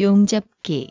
용접기.